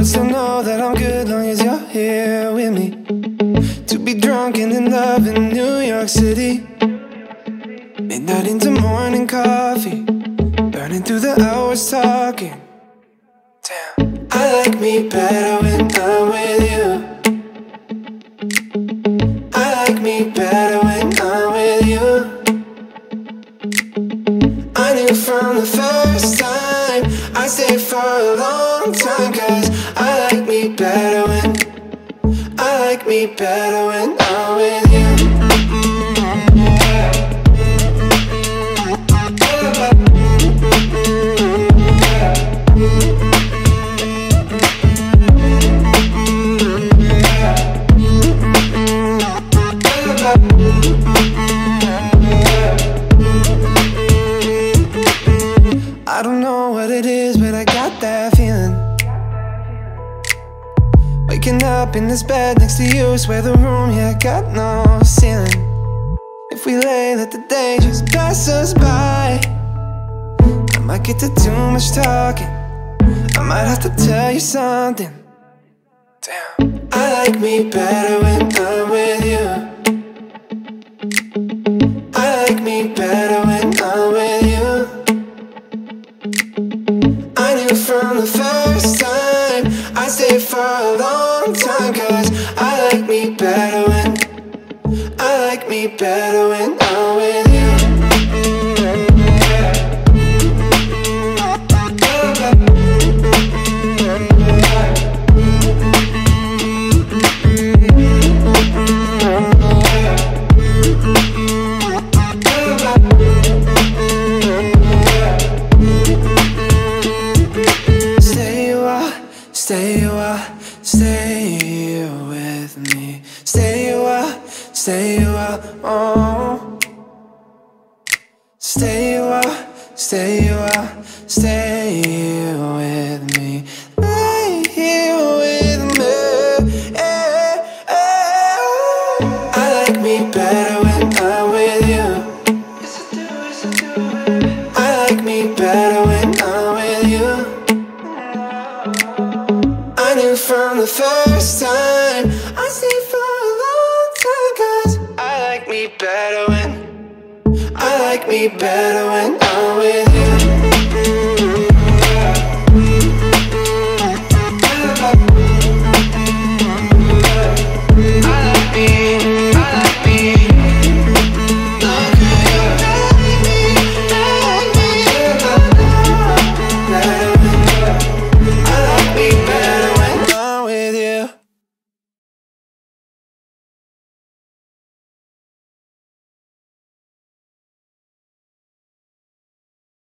but still know that I'm good long as you're here with me. To be drunk and in love in New York City. Midnight into morning coffee, burning through the hours talking. Damn, I like me better when I'm with you. I like me better when I'm with you. I knew from the first time I stay for a long time Cause I like me better when I like me better when I'm I don't know what it is, but I got that feeling. Waking up in this bed next to you, swear the room, yeah, got no ceiling. If we lay, let the day just pass us by. I might get to too much talking. I might have to tell you something. Damn. I like me better when I'm with you. I like me better from the first time. I stayed for a long time Cause I like me better when I like me better when oh, I'm with stay a stay with me. Stay a while, stay a while, oh. Stay a while, stay a while, stay here with me. Lay here with me. eh, eh. I like me better first time. I stayed for a long time Cause I like me better when I like me better when I'm with you